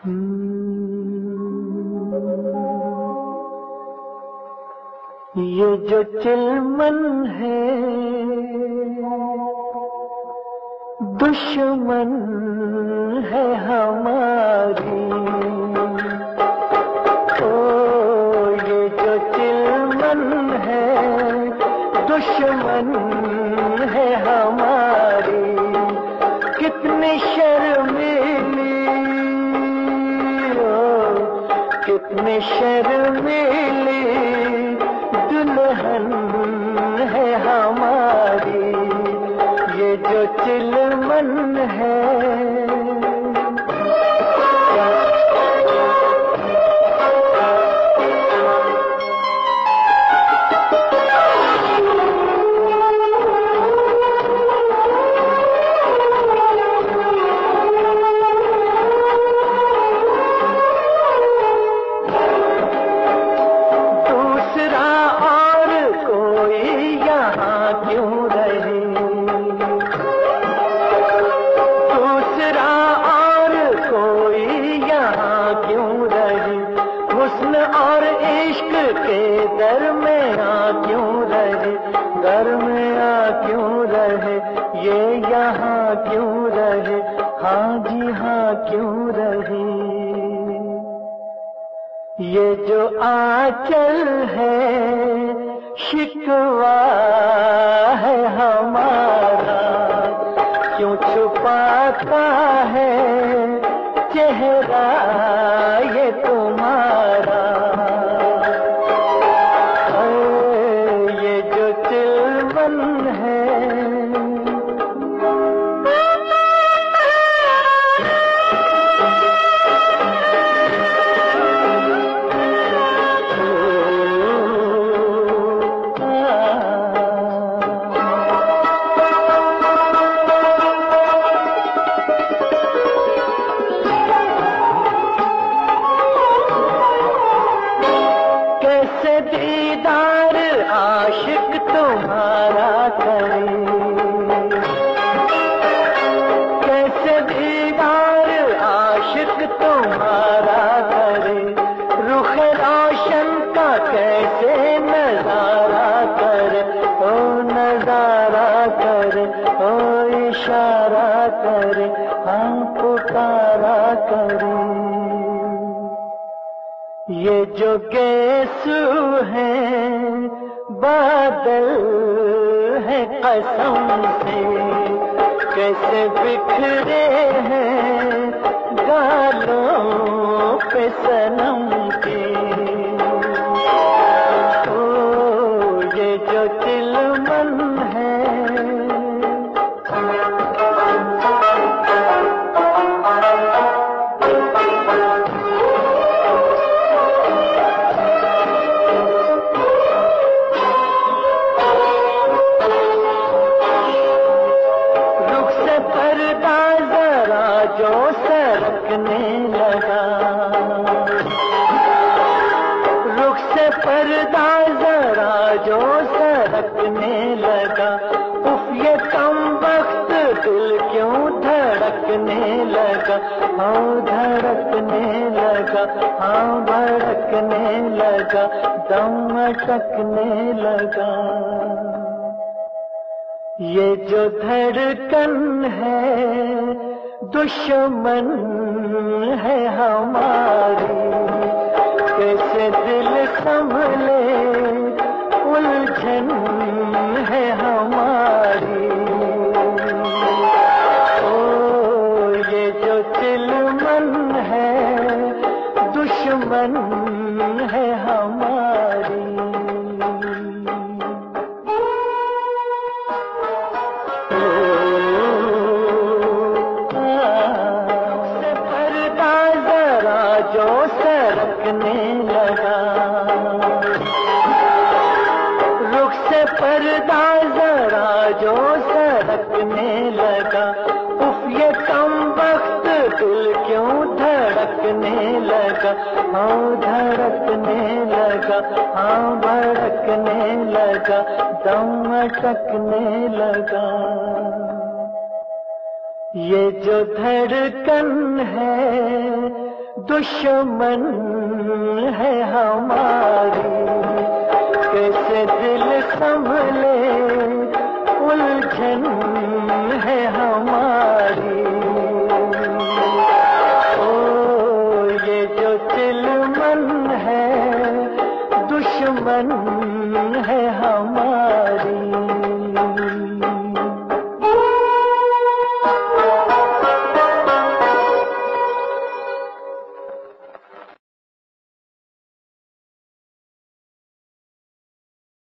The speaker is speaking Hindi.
ये जो चिलमन है, दुश्मन है हमारी। ओ, ये जो चिलमन है, दुश्मन है हमारी कितनी शर्मीली दुल्हन है हमारी। ये जो चिलमन है घर में आ क्यों रहे? ये यहाँ क्यों रहे? हाँ जी हाँ क्यों रहे? ये जो आंचल है, शिकवा है हमारा। क्यों छुपाता है चेहरा ये तुम्हारा चिलमन है। तुम्हारा करे। कैसे दीदार आशिक तुम्हारा करे। रुख रोशन का कैसे नज़ारा करे। ओ नज़ारा करे, ओ इशारा करे, हम पुकारा करे। ये जो गेसु है बादल है कसम से। कैसे बिखरे हैं गालों पे सनम के। ओ, ये जो तिलमन सरकने लगा। रुख से पर्दा जरा जो सरकने लगा। उफ, ये कम वक्त दिल क्यों धड़कने लगा? हाँ धड़कने लगा हाँ भड़कने लगा, दम अटकने लगा। ये जो धड़कन है दुश्मन है हमारी जो सरकने लगा। उफ, ये कम वक्त दिल क्यों धड़कने लगा? हाँ धड़कने लगा। हाँ भड़कने लगा। दम अटकने लगा। ये जो धड़कन है, दुश्मन है हमारी। दिल